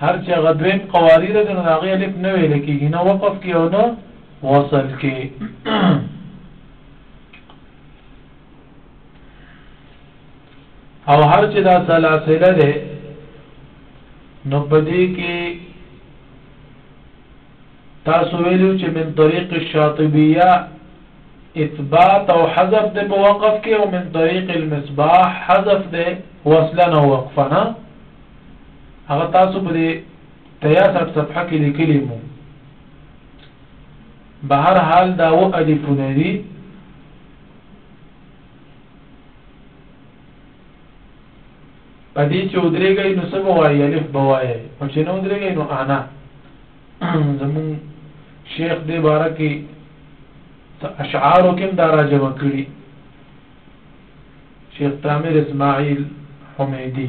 هر چې هغه دویم قواری ده نو هغه الف نه ویل کېږي نه وقف کې او نه وصل کې او هر چې دا سلاسله ده نو پدې کې تاسو ویلو چې من طریق الشاطبیه اثبات او حذف ده په وقف کې او من طریق المصباح حذف ده وصلنا وقفنا هغه تاسو په دې تیاسات صفحه کې لیکلی مو به هر حال دا و الفونه دي پدې چې ودرېږي نو څه بوایي الف بوایي او چې نو ودرېږي نو انا زمون شیخ دې باره کې اشعارو کې دا راجمع کړي شیخ تامر اسماعیل حمیدی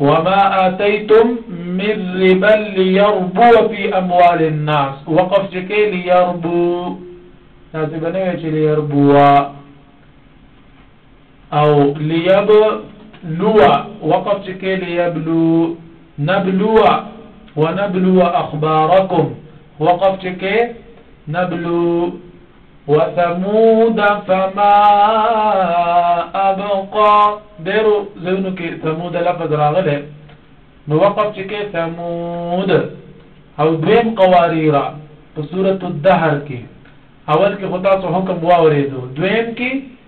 وما آتيتم من ربا ليربو في أموال الناس وقف كي ليربو ناس بنويش ليربو أو ليبلو وقف كي ليبلو نبلو ونبلو اخباركم وقف چکه نبلو وثمود فما ابقا دیرو زونو کې ثمود لفظ راغله نو وقف چې کې ثمود او دویم قواریرا په سورۃ الدهر کې اول کې خدا سو حکم واورېدو دویم کې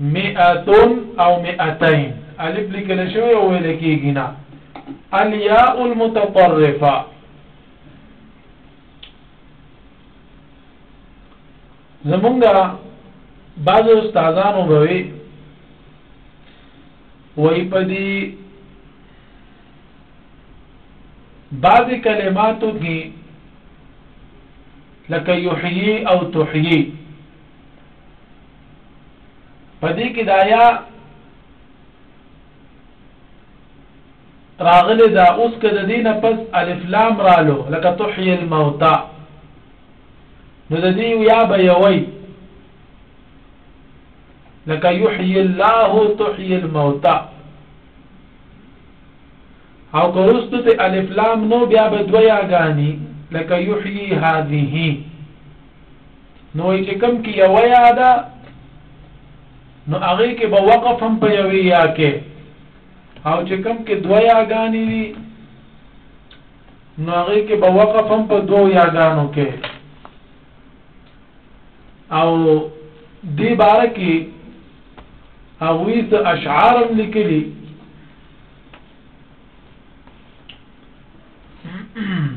مئتون او مئتين الف لیکل شوی او ویل کېږي نه الياء المتطرفه زمونږ بعض استادانو غوي وای په دې بعض کلماتو کې لکه یحیی او تحیی پدې کې دایا راغله دا اوس کده دینه پس الف لام رالو لکه تحیی الموتى نو د دې یا به یوي لکه یحیی الله تحیی الموتى او کورستو ته الف لام نو بیا به دویا غانی لکه یحیی هذه نو چې کوم کې یو یا ده نو هغه کې به وقف هم په یو یا کې او چې کوم کې دوه یا غانې وي نو هغه کې به وقف هم په دوه یا غانو کې او دې باره کې هغوی څه اشعار هم لیکلي Mm-hmm.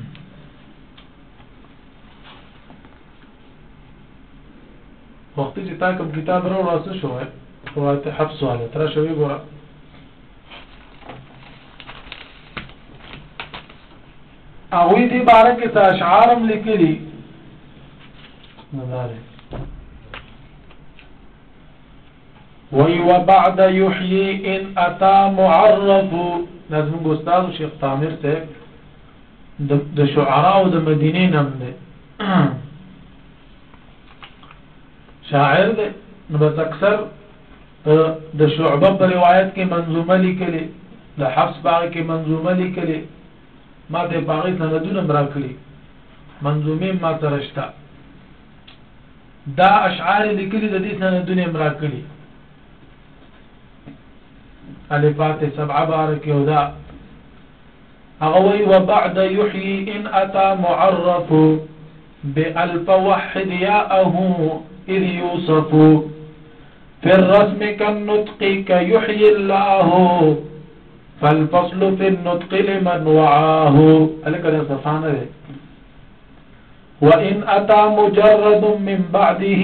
وخت چې تا کوم کتاب راوړ واسه شو فوات حفص والا ترا شوی ګوره هغه دې باره کې تاشعارم لیکلي نه داري وی و بعد یحیی ان اتا معرف لازم ګوستاو شیخ تامر ته د شعراء او د مدینه نم ده شاعر ده نو بس اکثر د شعبه په روایت کې منظومه لیکلې د حفص باغ کې منظومه لیکلې ما ته باغې سندونه مرا کړې منظومه ما ترشتا دا اشعار لیکلې د دې سندونه مرا کړې الفات سبع بارک یودا اغوي وبعد يحيي ان اتى معرف بألف وحد ياءه اذ يوصف في الرسم كالنطق كيحيي الله فالفصل في النطق لمن وعاه الکدا سفانه وان اتى مجرد من بعده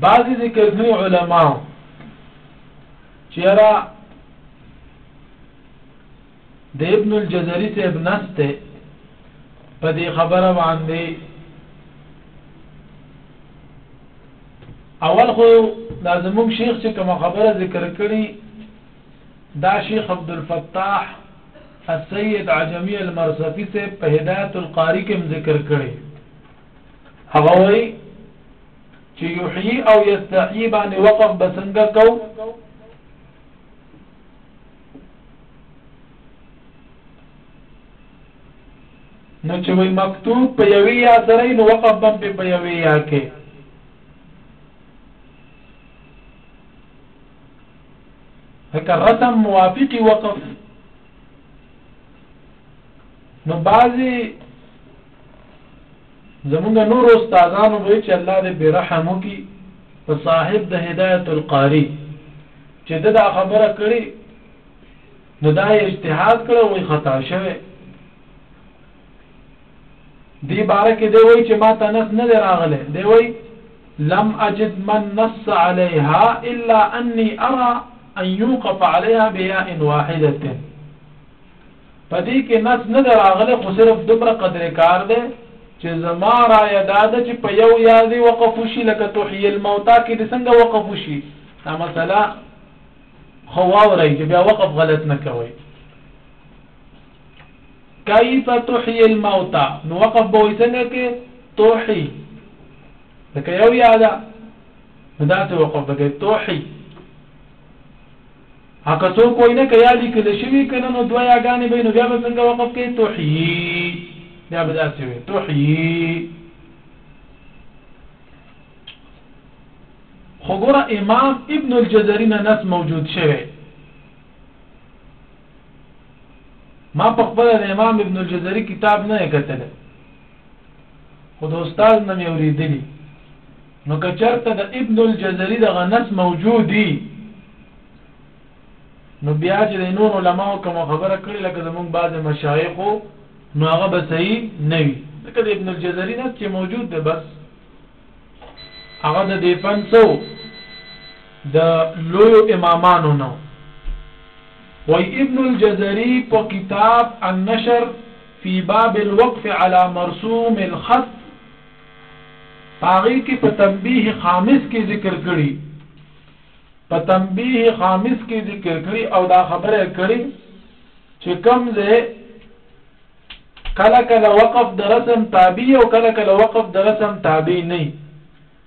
بعضی ذکر کوي علما چیرې د ابن الجزري ته ابن استه په دې خبره باندې اول خو لازموم شیخ چې کوم خبره ذکر کړي دا شیخ عبدالفتاح السید عجمی المرصفی سے په هدایت القاری کې ذکر کړي هغه وایي چې یحیی او یستحیی باندې وقف بسنګ کو نو چې وي مکتوب په یوې یا سره نو وقف بم په یوې یا کې ځکه رسم موافقي وقف نو بعضی زمونږ نور استادانو وی چې الله دې برحم وکي په صاحب د هدایت القاری چې دا خبره کړي نو دا اجتهاد کړو وي خطا شوه دی باره کې دی وای چې ما ته نس نه راغله دی وای لم اجد من نص عليها الا اني ارى ان يوقف عليها بياء واحده پدې کې نس نه راغله خو صرف دومره قدر کار دی چې زما را یاد چې په یو یادې وقف شي لکه تحیی الموتى کې د څنګه وقف شي دا مسله خو واوري چې بیا وقف غلط نه کوي کیف تحیی الموتى نو وقف به څنګه کې توحی لکه یو یاده دا څه وقف به کې توحی هغه څو کوی نه کیا لیکل شوی کنه نو دوه یاګانې به نو بیا به څنګه وقف کې توحی بیا به دا څه وي توحی خو ګوره امام ابن الجزري نه نس موجود شوی ما په خپل د امام ابن الجزري کتاب نه کتل خو د استاد نه مې اورېدلی نو که چرته د ابن الجزري دغه نس موجود دی نو بیا چې د نور علماو کوم خبره کړې لکه زمونږ بعض مشایخو نو هغه به صحیح نه وي ځکه د ابن الجزري نس چې موجود دی بس هغه د دې فن سو د لوی امامانو نو وای ابن الجزري په کتاب النشر فی باب الوقف علی مرسوم الخط پاغي کې په تنبیه خامس کې ذکر کړي په تنبیه خامس کې ذکر کړي او دا خبره کړي چې کم زه کله کله وقف د رسم تابع او کله کله وقف د رسم تابع نه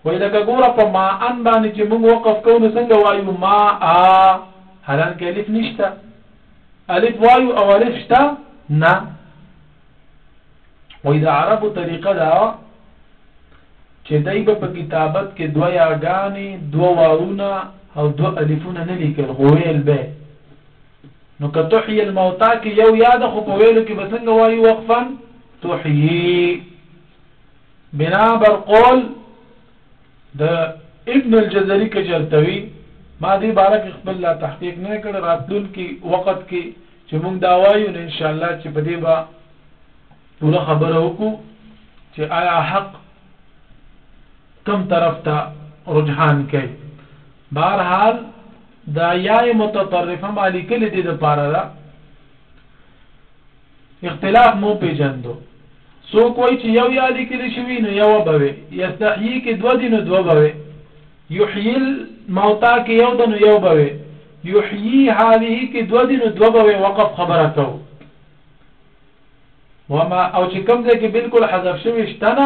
وي لکه ګوره په ما ان باندې چې موږ وقف کوو نو څنګه وایو ما ا حالانکه الف نشته الف وایو او الف شته نه وای د عربو طریقه دا چې دای په کتابت کې دوه یاګانې دوه واونه او دوه الفونه نه لیکل خو ویل به نو که تحیی الموتا کې یو یاد خو په ویلو کې بسنګ وایي وقفا تحیی بنا بر قول د ابن الجزري کې چرتوي ما دې بارک خپل لا تحقیق نه کړ راتلون کې وخت کې چې موږ دا وایو ان شاء الله چې په دې با پوره خبره وکړو چې آیا حق کم طرف ته رجحان کوي بهرحال دا یاء متطرفه ما لیکل دي د پاره دا اختلاف مو پیجندو سو کوئی چې یو یا لیکل شوی نو یو بوي یستحیی کې دو دینو دو بوي یحیل موتا کې یو دنو یو بوي یحیی هذه کې دو دینو دو بوي وقف خبره کو وما او چې کوم ځای کې بالکل حذف شوی شتنه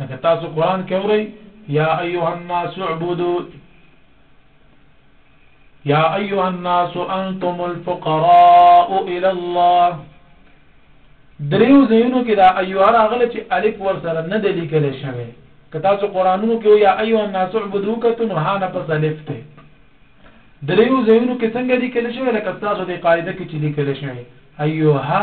لکه تاسو قران کې اورئ یا ایها الناس اعبدوا یا ایها الناس انتم الفقراء الى الله دریو زینو کې دا ایها راغله چې الف ور سره نه د لیکل شوی که تاسو قرانونو کې یا ایها الناس اعبدوا کتن ها نه پس الف ته دریو زینو کې څنګه لیکل شوی لکه تاسو د قاعده کې چې لیکل شوی ایها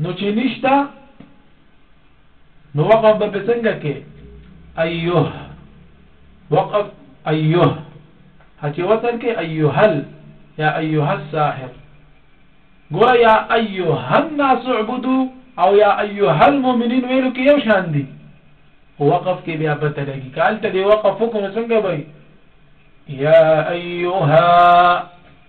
نو چې نشته نو وقف به په څنګه کې ايوه وقف ايوه هچې وصل کې ايوهل یا ايوه الساحر ګوره یا ايوه الناس اعبدوا او یا ايوه المؤمنين ویلو کې یو شان دي وقف کې بیا پته لګي کال ته دی وقف وکړو څنګه به یا ايوه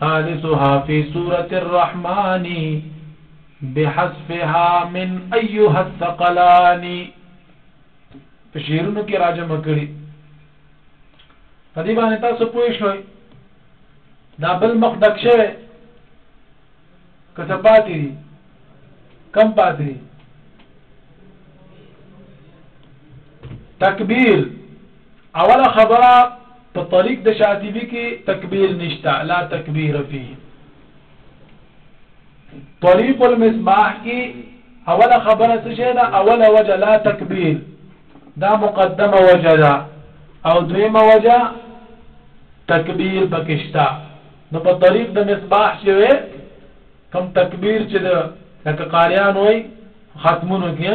ثالثها في سورة الرحمن بحذفها من ايها الثقلان په شعرونو کې راجم کړي په دې باندې تاسو پوه شئ دا بل مخ ډک شوی که څه پاتې دي کم پاتې دي تکبیر اوله خبره په طریق د شاطبی کې تکبیر نشتا لا تکبیر فيه طریق المصباح کې اوله خبره څه شي دا اوله وجه لا تکبیر دا مقدمه وجه ده او دویمه وجه تکبیر پکشتا نو په طریق د مصباح شوی کم تکبیر چې د لکه قاریان وای ختمونو کې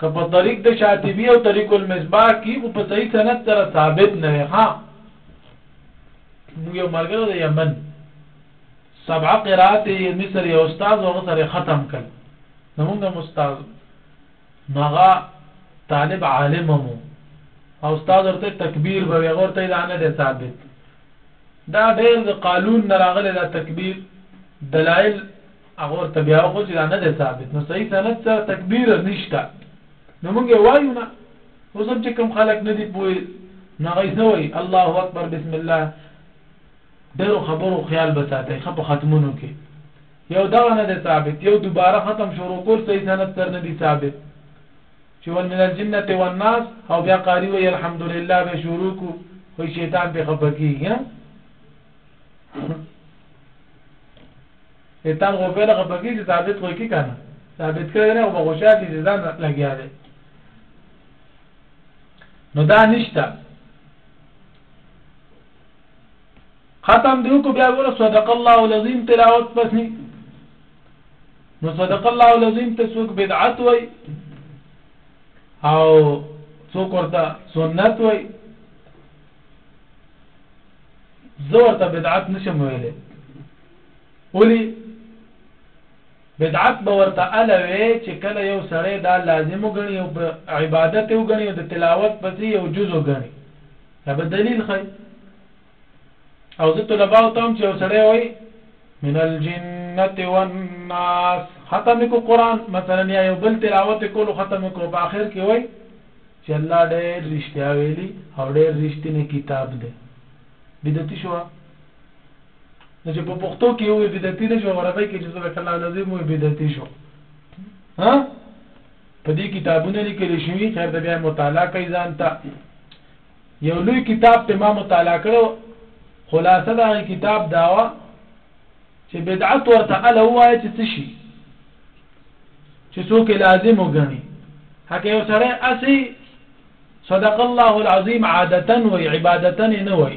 که په طریق د شاطبی او طریق المصباح کې او په صحیح سند سره ثابت نه وي ها موږ یو مرګره د یمن سبع قرات مصر یو استاد هغه سره ختم کړ نو موږ استاد نغا طالب عالم مو او استاد ورته تکبیر به هغه ورته دا نه دی ثابت دا ډېر د قانون نه راغلی دا تکبیر دلایل هغه ورته بیا وخو چې دا نه دی ثابت نو صحیح سند سره تکبیر نشته نو موږ وایو نه اوس هم چې کوم خلک نه دی پوي نو هغه څه وایي الله اکبر بسم الله ډېرو خبرو خیال بساتای خپ ختمونو کې یو دا نه دی ثابت یو دوباره ختم شروع کول صحیح سند سره نه دی ثابت چې ول من الجنه والناس او بیا قاری وی الحمدلله به شروع کو خو شیطان په خپکی د تان غوپې لکه پکې چې ثابت خو کې کنه ثابت کړی نه خو بغوشا چې ځان لګیا دی نو دا نشته ختم دیو کو بیا ور صدق الله العظیم تلاوت پس نه نو صدق الله العظیم ته څوک بدعت وای او څوک ورته سنت وای زه ورته بدعت نشم ویلی ولی بدعت به ورته الوي چې کله یو سړی دا لازم وګڼي او عبادت وګڼي او د تلاوت پسې یو جز وګڼي دا به دلیل خي او زه طلبه او تم چې یو سړی وای من الجنه والناس ختم کو قران مثلا یا یو بل تلاوت کول ختم کو په اخر کې وای چې الله ډېر رښتیا ویلي او ډېر رښتینی کتاب دی بدعتي شو نو چې په پښتو کې یو بدعتي نه شو عربی کې چې صدق الله العظیم وي بدعتي شو ها په دې کتابونه لیکل شوی خیر د بیا مطالعه کوي ځان ته یو لوی کتاب په ما مطالعه کړو خلاصه دا کتاب داوا چې بدعت ورته ال وای چې څه شي چې څوک لازم وګڼي هکې یو سره اسی صدق الله العظیم عادتا وی عبادتا نه وی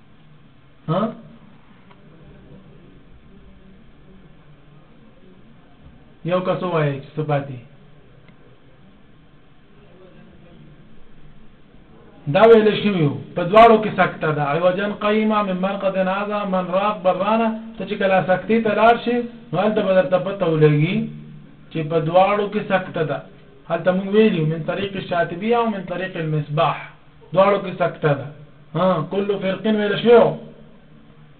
ها یو کس وایي چې سپاتي دا ویل شوی په دواړو کې سکته ده عوجن قیمه من مرقد هذا من راق برانه ته چې کله سکتی تلار شي نو هلته به درته پته ولګي چې په دواړو کې سکته ده هلته مونږ ویلو من طریق الشاطبیه او من طریق المصباح دواړو کې سکته ده ها کل فرقین ویل شوی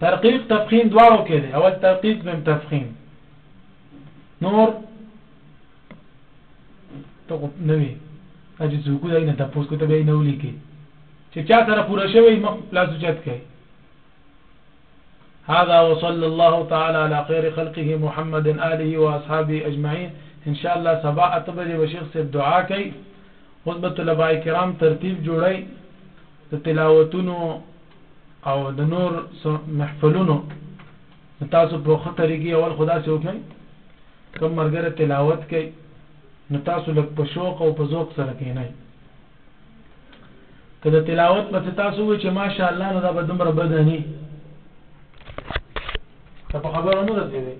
ترقیق تفخیم دواړو کې دی اول ترقیق دویم تفخیم نور ته کو نوی اجي څوک دای نه تاسو کو ته به نه ولیکي چې چا سره پوره شوی مخ لاس چت کوي هذا وصلى الله تعالى على خير خلقه محمد آله وأصحابه أجمعين إن شاء الله سباء أتبجي وشيخ سيب دعاكي اوس به طلباء کرام ترتیب جوړی د تلاوتونو او د نور محفلونو تاسو په خه طریقې اول خدا سي وکړي کم مرګره تلاوت کوي نو تاسو لک په شوق او په ذوق سره کې نه کله تلاوت پس تاسو وی چې ماشاءالله نو دا به دومره بدني ته په خبرو نه رسېږي